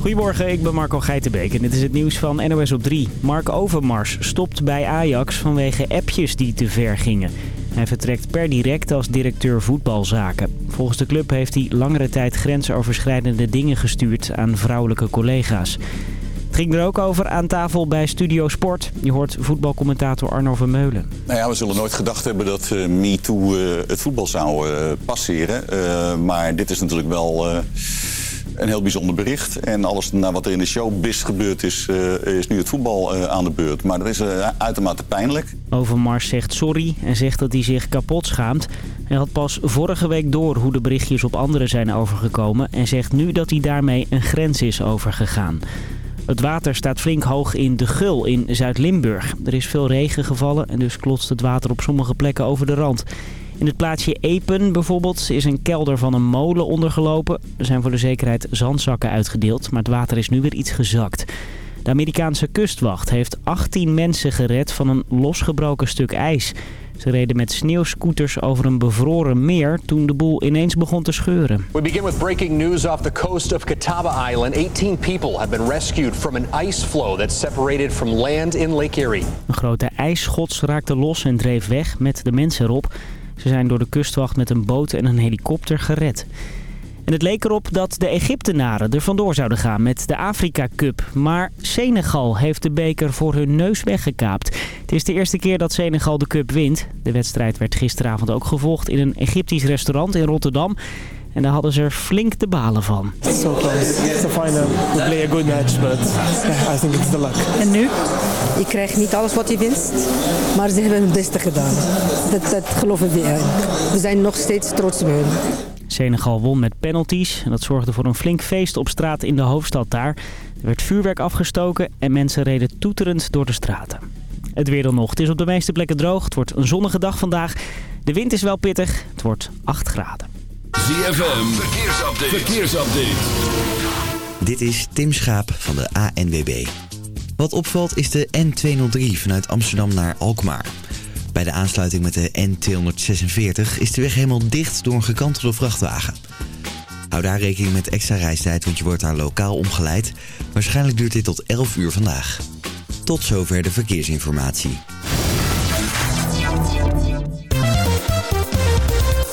Goedemorgen, ik ben Marco Geitenbeek en dit is het nieuws van NOS op 3. Mark Overmars stopt bij Ajax vanwege appjes die te ver gingen. Hij vertrekt per direct als directeur voetbalzaken. Volgens de club heeft hij langere tijd grensoverschrijdende dingen gestuurd aan vrouwelijke collega's. Het ging er ook over aan tafel bij Studio Sport. Je hoort voetbalcommentator Arno Vermeulen. Nou ja, we zullen nooit gedacht hebben dat uh, MeToo uh, het voetbal zou uh, passeren. maar dit is natuurlijk wel een heel bijzonder bericht. En alles naar wat er in de showbiz gebeurd is, is nu het voetbal aan de beurt. Maar dat is uitermate pijnlijk. Overmars zegt sorry en zegt dat hij zich kapot schaamt. Hij had pas vorige week door hoe de berichtjes op anderen zijn overgekomen... en zegt nu dat hij daarmee een grens is overgegaan. Het water staat flink hoog in de Gul in Zuid-Limburg. Er is veel regen gevallen en dus klotst het water op sommige plekken over de rand. In het plaatsje Epen bijvoorbeeld is een kelder van een molen ondergelopen. Er zijn voor de zekerheid zandzakken uitgedeeld, maar het water is nu weer iets gezakt. De Amerikaanse kustwacht heeft 18 mensen gered van een losgebroken stuk ijs. Ze reden met sneeuwscooters over een bevroren meer toen de boel ineens begon te scheuren. We begin with breaking news off the coast of Catawba Island. 18 people have been rescued from an ice flow that separated from land in Lake Erie. Een grote ijsschots raakte los en dreef weg met de mensen erop. Ze zijn door de kustwacht met een boot en een helikopter gered. En het leek erop dat de Egyptenaren er vandoor zouden gaan met de Afrika Cup. Maar Senegal heeft de beker voor hun neus weggekaapt. Het is de eerste keer dat Senegal de cup wint. De wedstrijd werd gisteravond ook gevolgd in een Egyptisch restaurant in Rotterdam. En daar hadden ze er flink de balen van. So close. It's the final. We play a good match, but I think it's the luck. En nu? Je krijgt niet alles wat je winst, maar ze hebben het beste gedaan. Dat, dat geloven we. We zijn nog steeds trots op hun. Senegal won met penalties en dat zorgde voor een flink feest op straat in de hoofdstad daar. Er werd vuurwerk afgestoken en mensen reden toeterend door de straten. Het weer dan nog. Het is op de meeste plekken droog. Het wordt een zonnige dag vandaag. De wind is wel pittig. Het wordt 8 graden. ZFM, verkeersupdate. verkeersupdate. Dit is Tim Schaap van de ANWB. Wat opvalt is de N203 vanuit Amsterdam naar Alkmaar. Bij de aansluiting met de N246 is de weg helemaal dicht door een gekantelde vrachtwagen. Hou daar rekening met extra reistijd, want je wordt daar lokaal omgeleid. Waarschijnlijk duurt dit tot 11 uur vandaag. Tot zover de verkeersinformatie.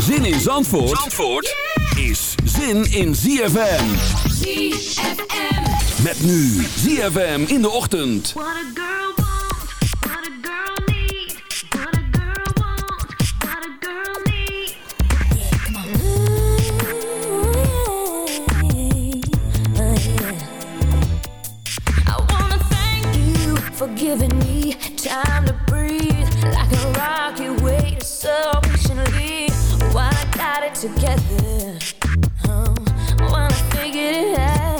Zin in Zandvoort, Zandvoort is zin in ZFM. ZFM. Met nu ZFM in de ochtend. What a girl wants, what a girl needs, what a girl wants, what a girl needs. Yeah, come on. I wanna thank you for giving me time to breathe, like a rock you waited so patiently got it together. Oh, while I figured it out.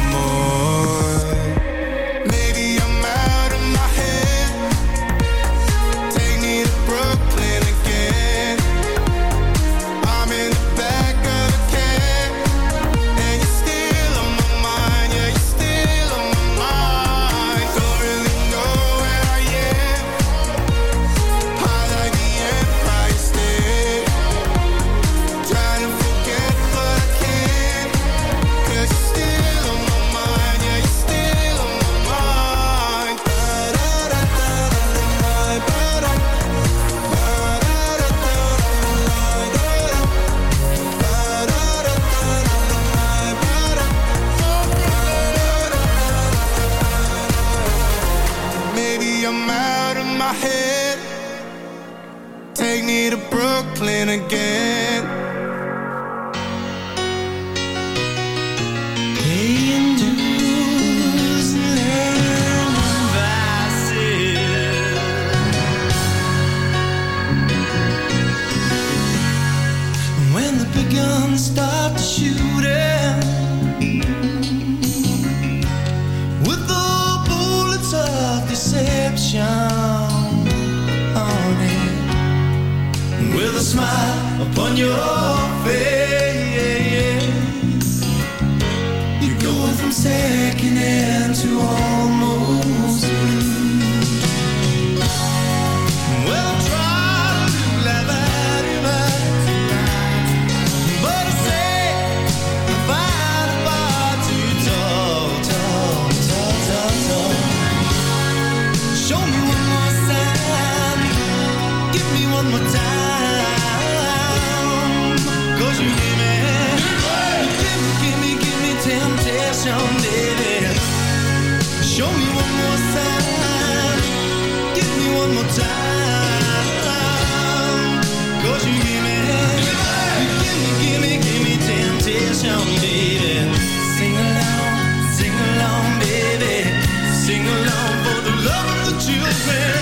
the love of the children.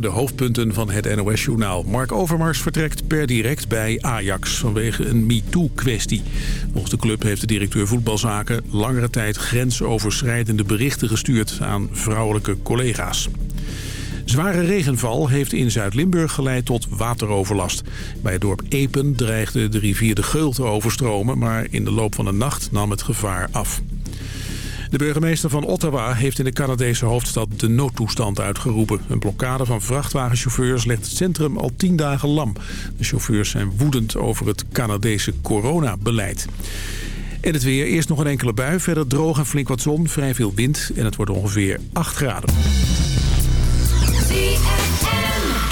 De hoofdpunten van het NOS-journaal. Mark Overmars vertrekt per direct bij Ajax vanwege een MeToo-kwestie. Volgens de club heeft de directeur voetbalzaken langere tijd grensoverschrijdende berichten gestuurd aan vrouwelijke collega's. Zware regenval heeft in Zuid-Limburg geleid tot wateroverlast. Bij het dorp Epen dreigde de rivier de Geul te overstromen... maar in de loop van de nacht nam het gevaar af. De burgemeester van Ottawa heeft in de Canadese hoofdstad de noodtoestand uitgeroepen. Een blokkade van vrachtwagenchauffeurs legt het centrum al tien dagen lam. De chauffeurs zijn woedend over het Canadese coronabeleid. En het weer, eerst nog een enkele bui, verder droog en flink wat zon, vrij veel wind en het wordt ongeveer 8 graden.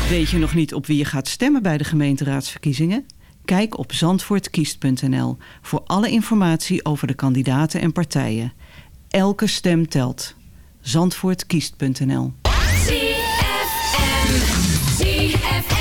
Weet je nog niet op wie je gaat stemmen bij de gemeenteraadsverkiezingen? Kijk op zandvoortkiest.nl voor alle informatie over de kandidaten en partijen. Elke stem telt. Zandvoortkiest.nl ZFM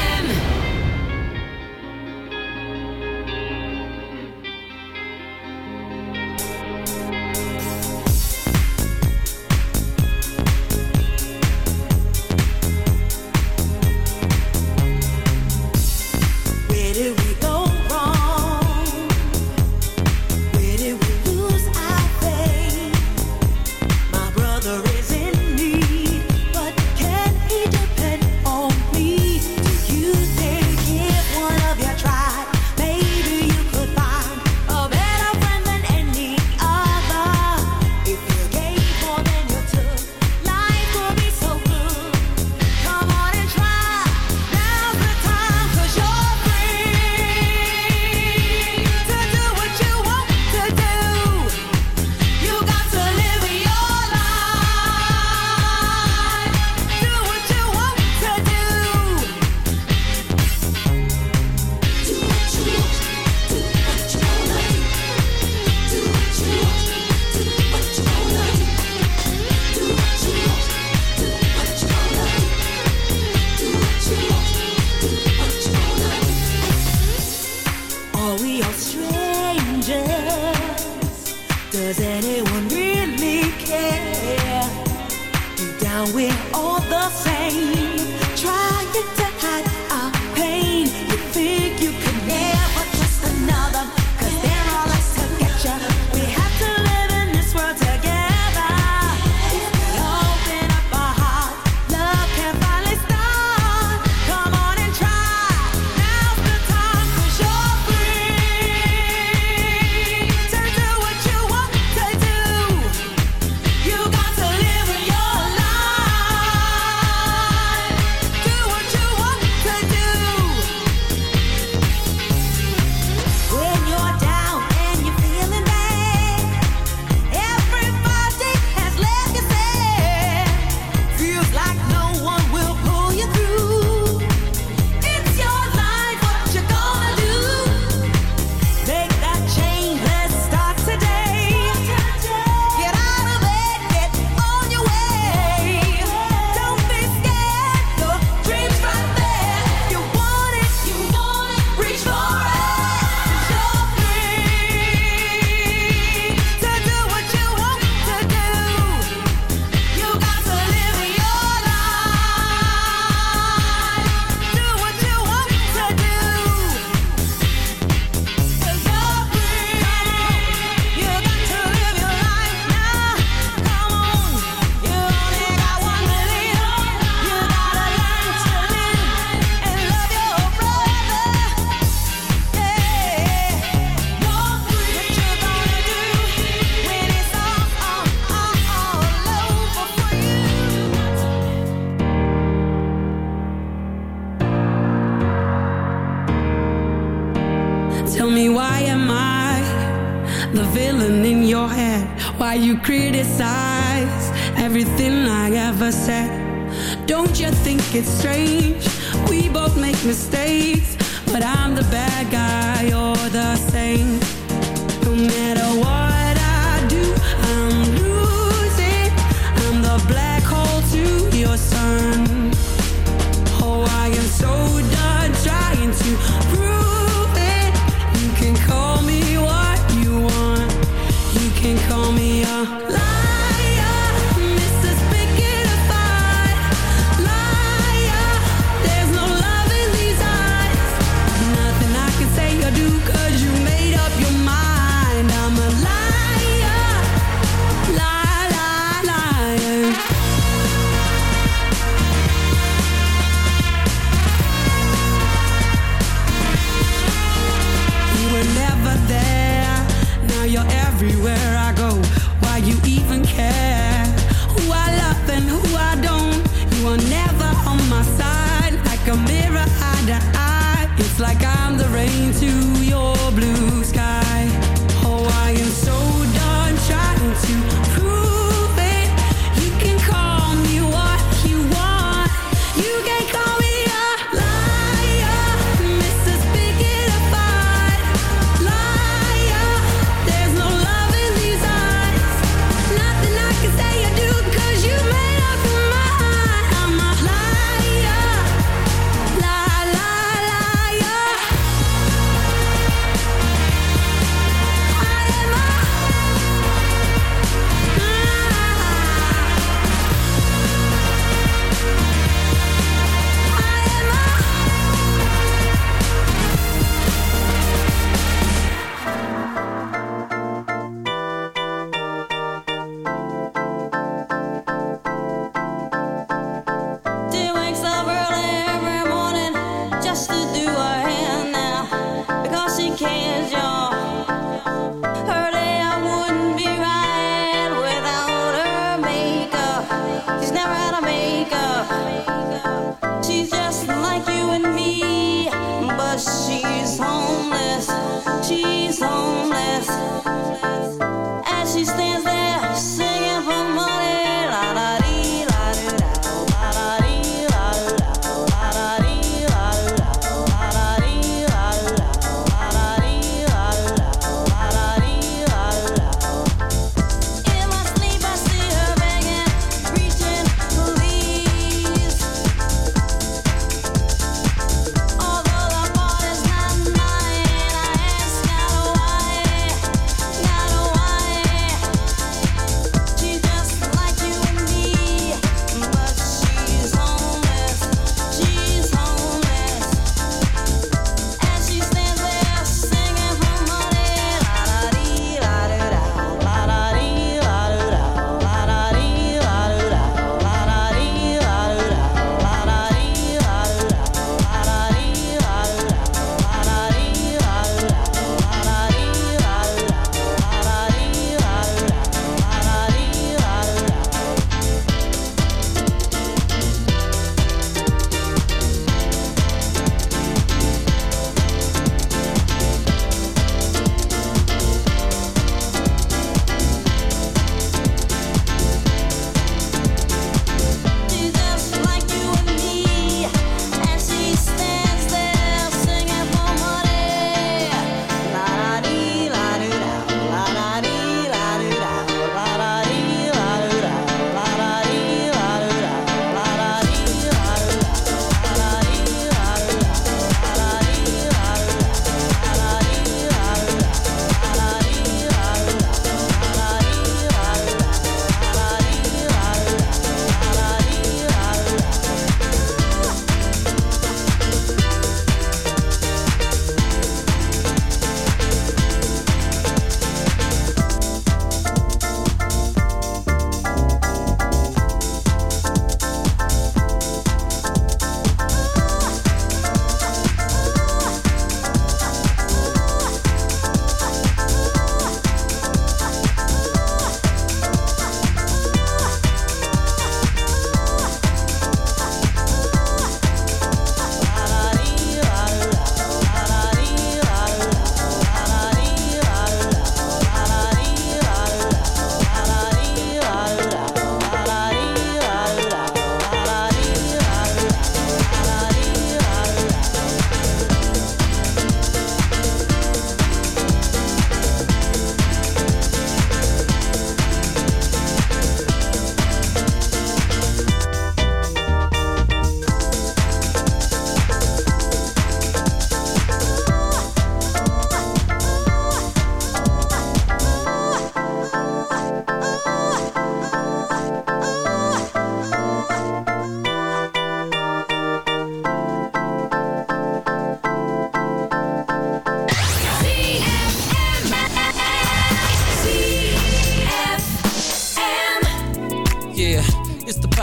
I think it's strange. We both make mistakes But I'm the bad guy, you're the saint. No matter what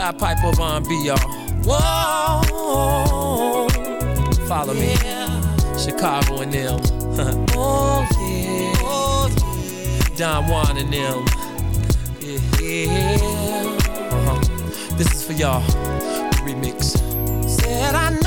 Pied Piper of R&B, y'all. Whoa, follow me. Chicago and them. oh yeah. Oh, yeah. Don Juan and them. Yeah. Uh-huh. This is for y'all. Remix. Said I know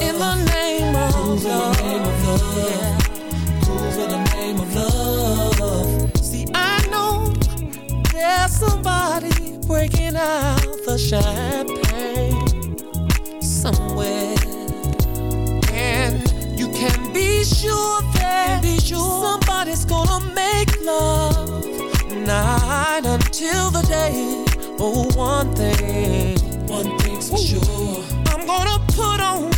In the name of love. In the name of love. Yeah. Move in the name of love. See, I know there's somebody breaking out the champagne somewhere. And you can be sure that be sure somebody's gonna make love night until the day. Oh, one thing, one thing's for sure. I'm gonna put on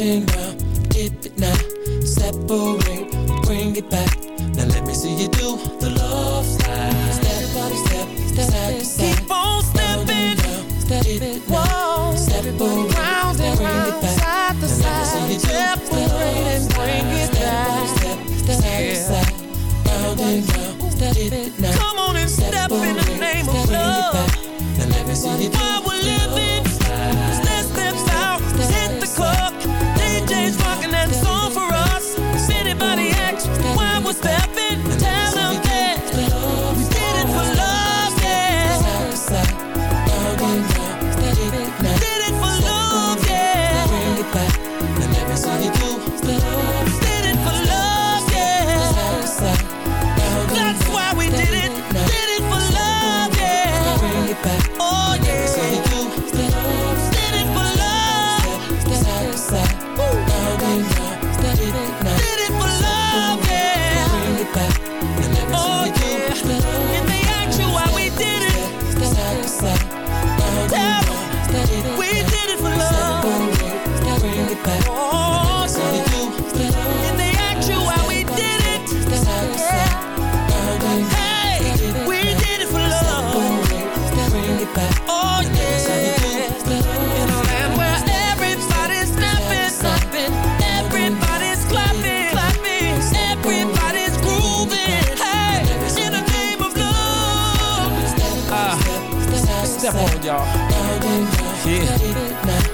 And round. Dip it now, separate, bring it back. Now let me see you do the love slide. Step by step, step side to side. Keep on stepping, step it now. Separate, round and round, side to side. Separate and bring it back. Step, step, side to side, round and round. Step it now. Come on and step in the name of love. Now let me see you do While we're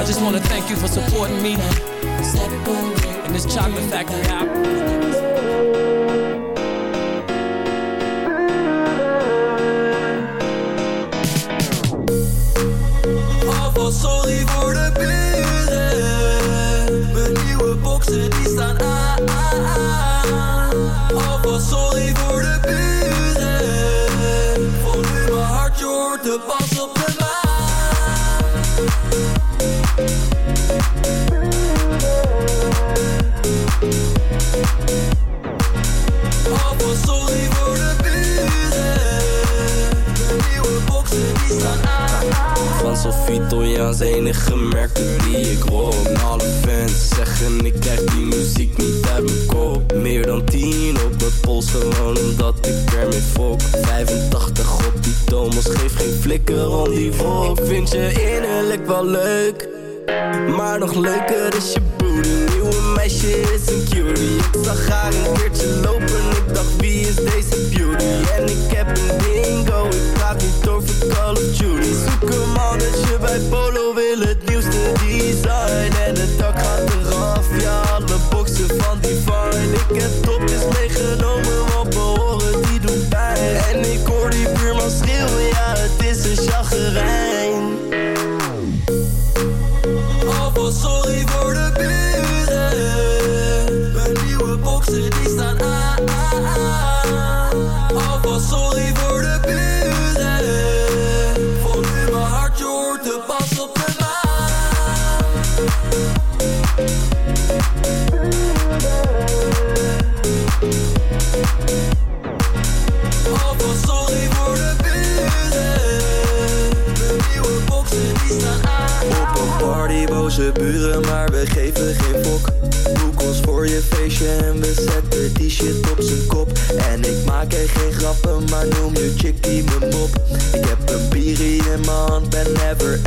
I just wanna thank you for supporting me in this chocolate factory. I sorry voor de beelden. Mijn nieuwe boxen die staan aan. Out. Nederlands enige merken die ik rock Alle fans zeggen ik krijg die muziek niet uit mijn kop. Meer dan 10 op mijn pols gewoon omdat ik ermee fok. 85 op die Thomas, geef geen flikker om die volk vind je innerlijk wel leuk Maar nog leuker is je booty Nieuwe meisje is een cutie. Ik zag haar een keertje lopen Ik dacht wie is deze beauty? En ik heb een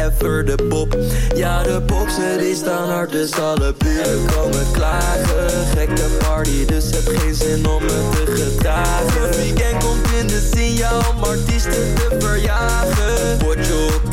ever de pop. Ja, de boxen die staan hard, dus alle buren komen klagen. Gekke party, dus heb geen zin om me te gedragen. Het weekend komt in de signaal om artiesten te verjagen. Potjockey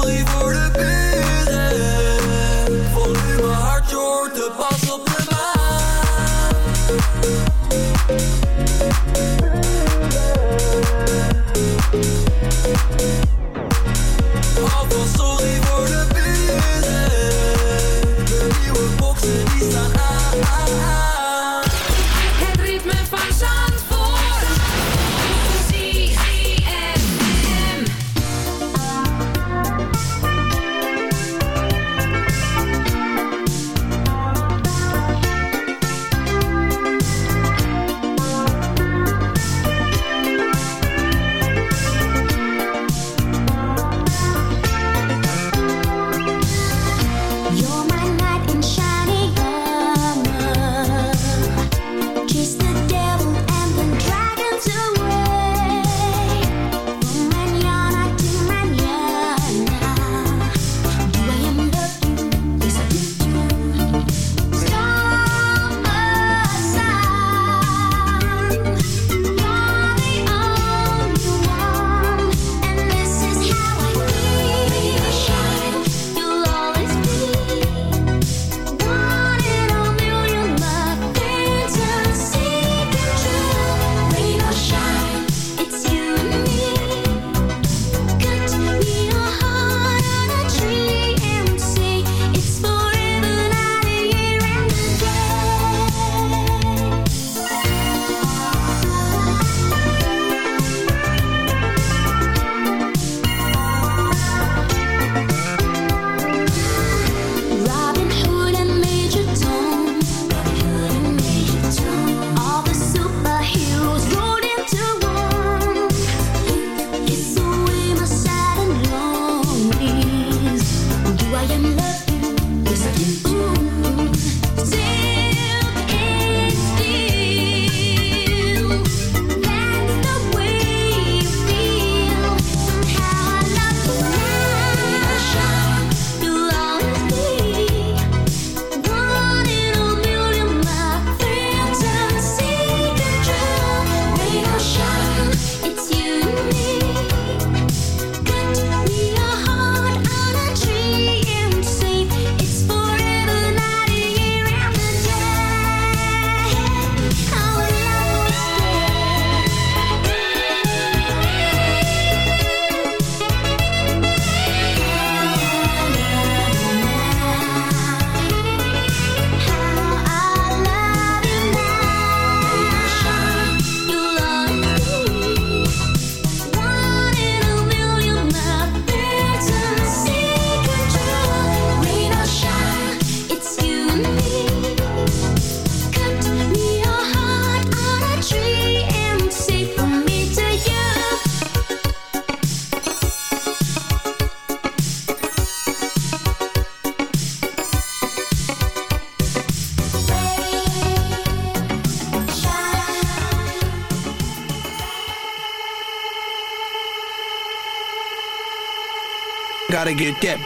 Gotta get that.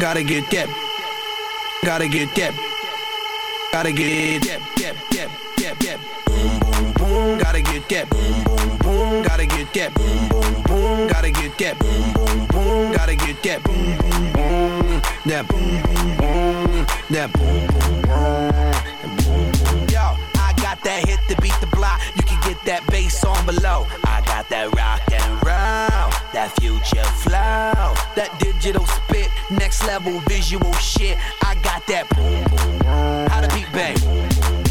Gotta get that. Gotta get that. Gotta get that. That. That. That. That. Boom, boom, boom. Gotta get that. Boom, boom, boom. Gotta get that. Boom, boom, boom. Gotta get that. Boom, boom, boom. Gotta get that. Boom, boom, boom. That boom, boom, boom. That boom, boom, boom. Yo, I got that hit to beat the block. You can get that bass on below. I that rock and roll, that future flow, that digital spit, next level visual shit. I got that boom boom. How the beat bang?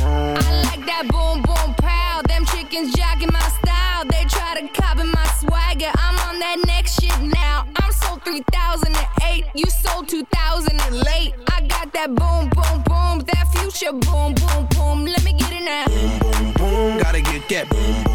I like that boom boom pow. Them chickens jacking my style. They try to copy my swagger. I'm on that next shit now. I'm sold 3008. You sold 2000 and late. I got that boom boom boom. That future boom boom boom. Let me get it now. Boom boom. Gotta get that boom boom